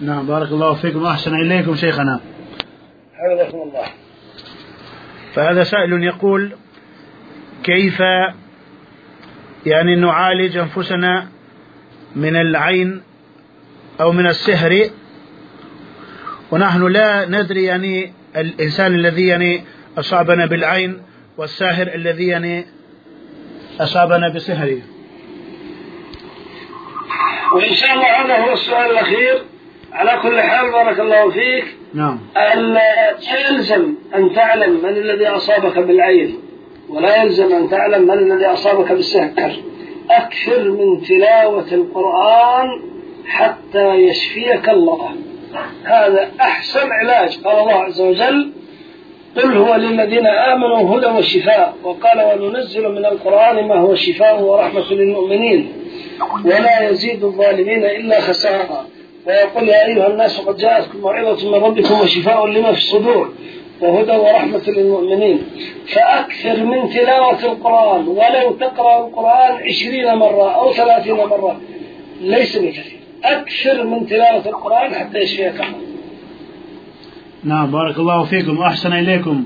نعم بارك الله فيكم وأحسن إليكم شيخنا. حفظكم الله. فهذا سائل يقول كيف يعني نعالج أنفسنا من العين أو من السحر؟ ونحن لا ندري يعني الإنسان الذي يعني أصابنا بالعين والساهر الذي يعني أصابنا بسحره. وإن شاء الله هذا هو السؤال الأخير. على كل حال بارك الله فيك. نعم. أن لا يلزم أن تعلم من الذي أصابك بالعين ولا يلزم أن تعلم من الذي أصابك بالسحر أكثر من تلاوة القرآن حتى يشفيك الله. هذا أحسن علاج. قال الله عز وجل قل هو للذين آمنوا هدى وشفاء. وقال وننزل من القرآن ما هو شفاء ورحمة للمؤمنين ولا يزيد الظالمين إلا خسارة. ويقول يا أيها الناس قد جاءتكم موعظة من ربكم وشفاء لما في الصدور وهدى ورحمة للمؤمنين. فأكثر من تلاوة القرآن ولو تقرأ القرآن عشرين مرة أو ثلاثين مرة ليس بكثير. أكثر من تلاوة القرآن حتى يشفيك. نعم بارك الله فيكم وأحسن إليكم.